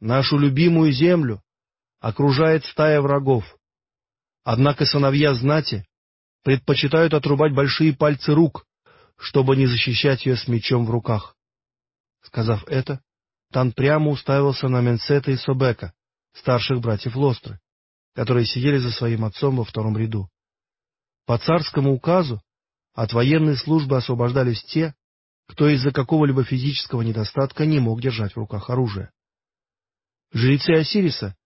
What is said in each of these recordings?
Нашу любимую землю окружает стая врагов. Однако сыновья знати предпочитают отрубать большие пальцы рук, чтобы не защищать ее с мечом в руках. Сказав это, Тан прямо уставился на Менсета и Собека, старших братьев Лостры, которые сидели за своим отцом во втором ряду. По царскому указу от военной службы освобождались те, кто из-за какого-либо физического недостатка не мог держать в руках оружие. Жрецы Осириса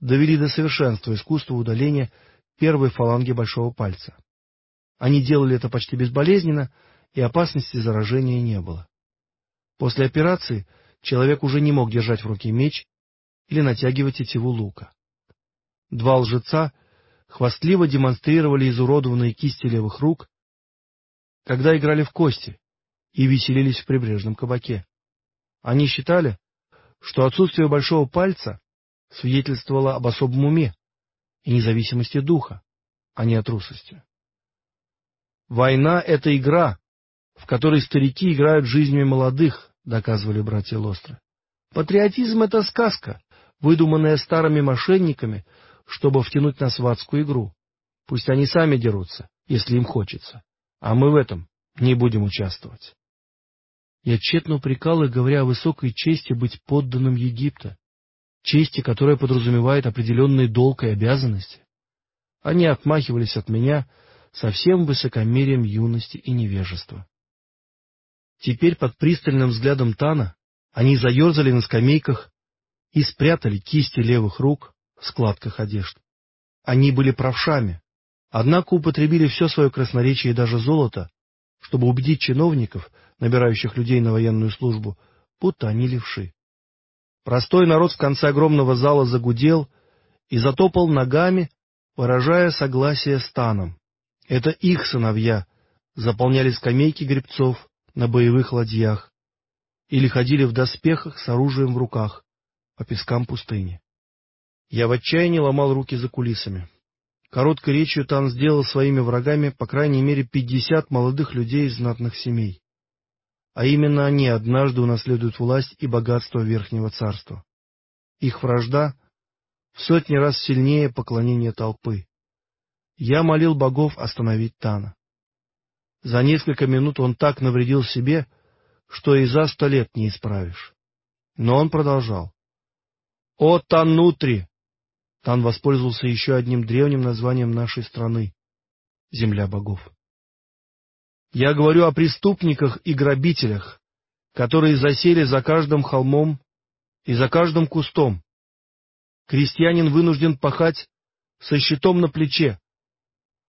довели до совершенства искусство удаления первой фаланги большого пальца. Они делали это почти безболезненно, и опасности заражения не было. После операции человек уже не мог держать в руке меч или натягивать тетиву лука. Два лжеца хвастливо демонстрировали изуродованные кисти левых рук, когда играли в кости и веселились в прибрежном кабаке. Они считали, что отсутствие большого пальца свидетельствовало об особом уме и независимости духа, а не о трусости. «Война — это игра, в которой старики играют жизнями молодых», — доказывали братья Лостры. «Патриотизм — это сказка, выдуманная старыми мошенниками, чтобы втянуть нас в адскую игру. Пусть они сами дерутся, если им хочется, а мы в этом не будем участвовать». Я тщетно упрекал их, говоря о высокой чести быть подданным Египта, чести, которая подразумевает определенные долг и обязанности. Они отмахивались от меня со всем высокомерием юности и невежества. Теперь под пристальным взглядом Тана они заерзали на скамейках и спрятали кисти левых рук в складках одежд. Они были правшами, однако употребили все свое красноречие и даже золото, чтобы убедить чиновников, набирающих людей на военную службу, будто они левши. Простой народ в конце огромного зала загудел и затопал ногами, выражая согласие с. Это их сыновья заполняли скамейки гребцов на боевых ладьях или ходили в доспехах с оружием в руках по пескам пустыни. Я в отчаянии ломал руки за кулисами. Короткой речью Тан сделал своими врагами по крайней мере пятьдесят молодых людей из знатных семей. А именно они однажды унаследуют власть и богатство Верхнего Царства. Их вражда в сотни раз сильнее поклонения толпы. Я молил богов остановить Тана. За несколько минут он так навредил себе, что и за сто лет не исправишь. Но он продолжал. «О, Танутри! Тан воспользовался еще одним древним названием нашей страны — Земля богов. Я говорю о преступниках и грабителях, которые засели за каждым холмом и за каждым кустом. Крестьянин вынужден пахать со щитом на плече,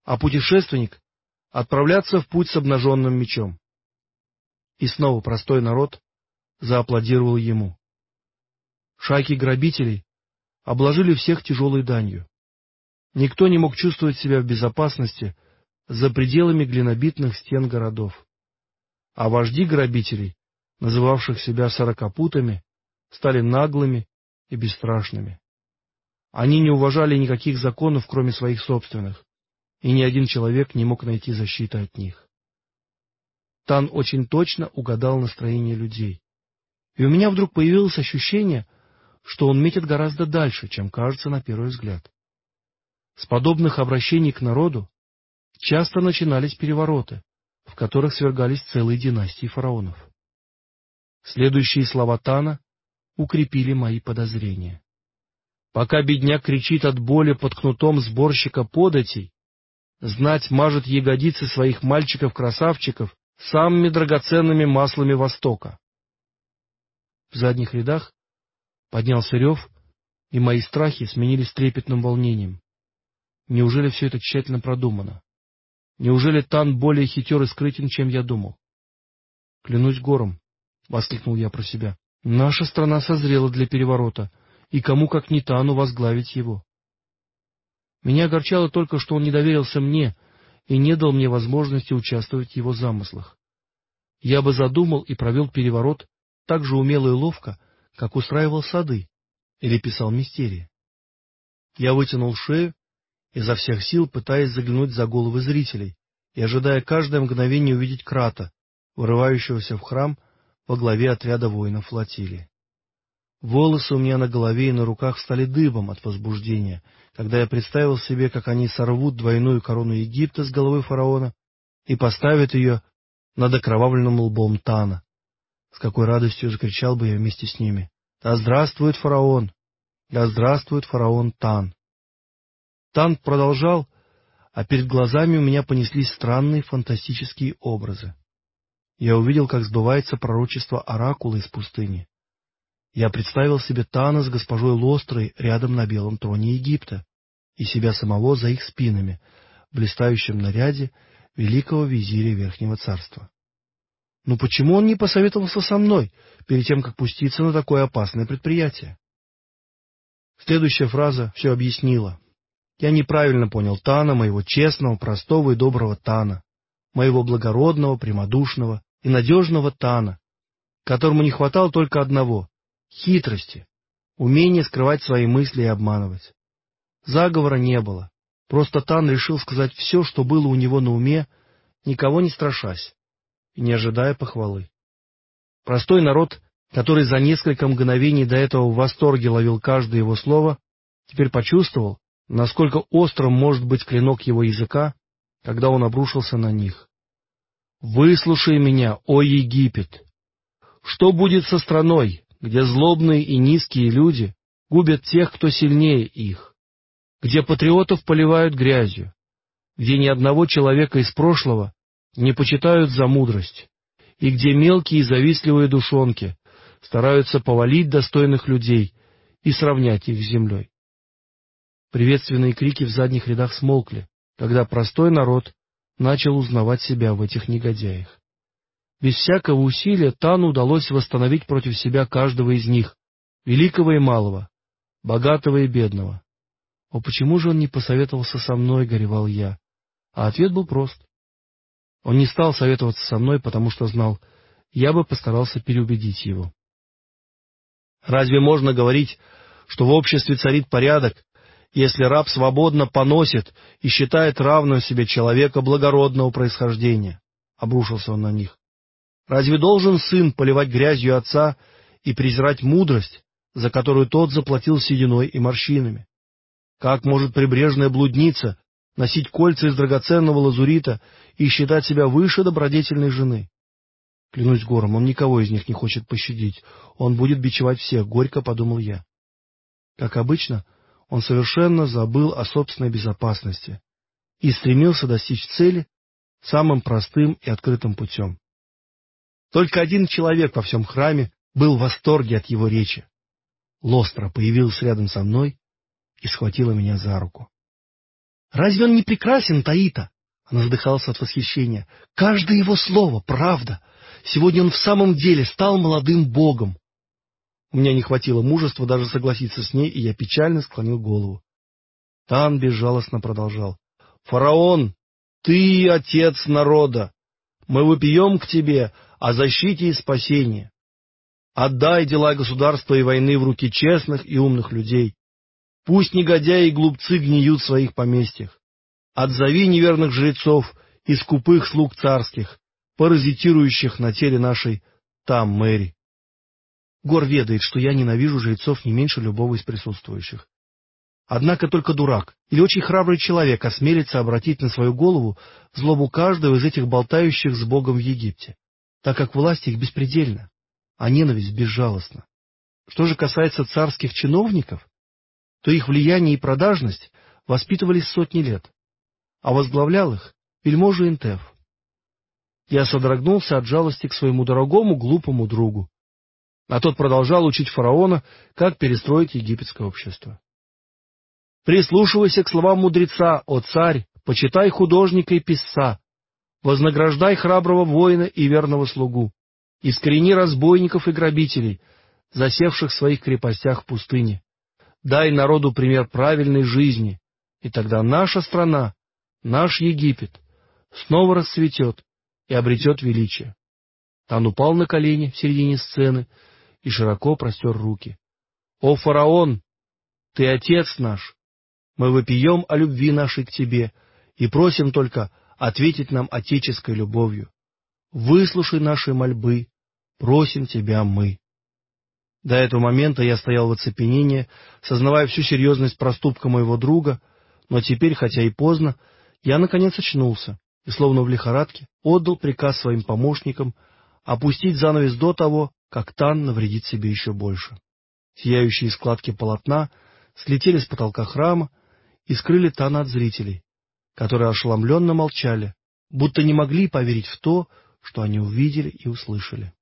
а путешественник — отправляться в путь с обнаженным мечом. И снова простой народ зааплодировал ему. Шайки грабителей обложили всех тяжелой данью. Никто не мог чувствовать себя в безопасности за пределами глинобитных стен городов. А вожди грабителей, называвших себя сорокопутами, стали наглыми и бесстрашными. Они не уважали никаких законов, кроме своих собственных, и ни один человек не мог найти защиты от них. Тан очень точно угадал настроение людей. И у меня вдруг появилось ощущение, что он метит гораздо дальше, чем кажется на первый взгляд. С подобных обращений к народу часто начинались перевороты, в которых свергались целые династии фараонов. Следующие слова Тана укрепили мои подозрения. Пока бедняк кричит от боли под кнутом сборщика податей, знать мажет ягодицы своих мальчиков-красавчиков самыми драгоценными маслами Востока. В задних рядах Поднялся рев, и мои страхи сменились трепетным волнением. Неужели все это тщательно продумано? Неужели Тан более хитер и скрытен, чем я думал? Клянусь гором, — воскликнул я про себя. Наша страна созрела для переворота, и кому как не Тану возглавить его. Меня огорчало только, что он не доверился мне и не дал мне возможности участвовать в его замыслах. Я бы задумал и провел переворот так же умело и ловко, как устраивал сады или писал мистерии. Я вытянул шею, изо всех сил пытаясь заглянуть за головы зрителей и ожидая каждое мгновение увидеть крата, вырывающегося в храм во главе отряда воинов флотилии. Волосы у меня на голове и на руках стали дыбом от возбуждения, когда я представил себе, как они сорвут двойную корону Египта с головы фараона и поставят ее над окровавленным лбом Тана. С какой радостью закричал бы я вместе с ними. «Да здравствует фараон! Да здравствует фараон Тан!» Тан продолжал, а перед глазами у меня понеслись странные фантастические образы. Я увидел, как сбывается пророчество оракула из пустыни. Я представил себе Тана с госпожой Лострой рядом на белом троне Египта и себя самого за их спинами, в блистающем наряде великого визиря Верхнего Царства. Ну почему он не посоветовался со мной перед тем, как пуститься на такое опасное предприятие? Следующая фраза все объяснила. Я неправильно понял Тана, моего честного, простого и доброго Тана, моего благородного, прямодушного и надежного Тана, которому не хватало только одного хитрости, умение скрывать свои мысли и обманывать. Заговора не было. Просто Тан решил сказать все, что было у него на уме, никого не страшась и не ожидая похвалы. Простой народ, который за несколько мгновений до этого в восторге ловил каждое его слово, теперь почувствовал, насколько острым может быть клинок его языка, когда он обрушился на них. «Выслушай меня, о Египет! Что будет со страной, где злобные и низкие люди губят тех, кто сильнее их, где патриотов поливают грязью, где ни одного человека из прошлого не почитают за мудрость, и где мелкие и завистливые душонки стараются повалить достойных людей и сравнять их с землей. Приветственные крики в задних рядах смолкли, когда простой народ начал узнавать себя в этих негодяях. Без всякого усилия Тану удалось восстановить против себя каждого из них, великого и малого, богатого и бедного. О, почему же он не посоветовался со мной, горевал я? А ответ был прост. Он не стал советоваться со мной, потому что знал, я бы постарался переубедить его. Разве можно говорить, что в обществе царит порядок, если раб свободно поносит и считает равным себе человека благородного происхождения? Обрушился он на них. Разве должен сын поливать грязью отца и презирать мудрость, за которую тот заплатил сединой и морщинами? Как может прибрежная блудница носить кольца из драгоценного лазурита и считать себя выше добродетельной жены? Клянусь гором, он никого из них не хочет пощадить. Он будет бичевать всех, горько подумал я. Как обычно, он совершенно забыл о собственной безопасности и стремился достичь цели самым простым и открытым путем. Только один человек во всем храме был в восторге от его речи. Лостра появился рядом со мной и схватила меня за руку. — Разве он не прекрасен, Таита? Она задыхалась от восхищения. — Каждое его слово — правда. Сегодня он в самом деле стал молодым богом. У меня не хватило мужества даже согласиться с ней, и я печально склонил голову. Тан безжалостно продолжал. — Фараон, ты отец народа. Мы выпьем к тебе о защите и спасении. Отдай дела государства и войны в руки честных и умных людей. Пусть негодяи и глупцы гниют в своих поместьях. Отзови неверных жрецов и скупых слуг царских, паразитирующих на теле нашей там Мэри. Гор ведает, что я ненавижу жрецов не меньше любого из присутствующих. Однако только дурак или очень храбрый человек осмелится обратить на свою голову злобу каждого из этих болтающих с Богом в Египте так как власть их беспредельна, а ненависть безжалостна. Что же касается царских чиновников, то их влияние и продажность воспитывались сотни лет, а возглавлял их вельможа Интеф. Я содрогнулся от жалости к своему дорогому глупому другу, а тот продолжал учить фараона, как перестроить египетское общество. «Прислушивайся к словам мудреца, о царь, почитай художника и писца, вознаграждай храброго воина и верного слугу, искорени разбойников и грабителей, засевших в своих крепостях в пустыне. Дай народу пример правильной жизни, и тогда наша страна, наш Египет, снова расцветет и обретет величие. Тан упал на колени в середине сцены и широко простер руки. «О, фараон, ты отец наш! Мы вопием о любви нашей к тебе и просим только ответить нам отеческой любовью. Выслушай наши мольбы, просим Тебя мы. До этого момента я стоял в оцепенении, сознавая всю серьезность проступка моего друга, но теперь, хотя и поздно, я наконец очнулся и, словно в лихорадке, отдал приказ своим помощникам опустить занавес до того, как Тан навредит себе еще больше. Сияющие складки полотна слетели с потолка храма и скрыли Тана от зрителей, которые ошеломленно молчали, будто не могли поверить в то, что они увидели и услышали.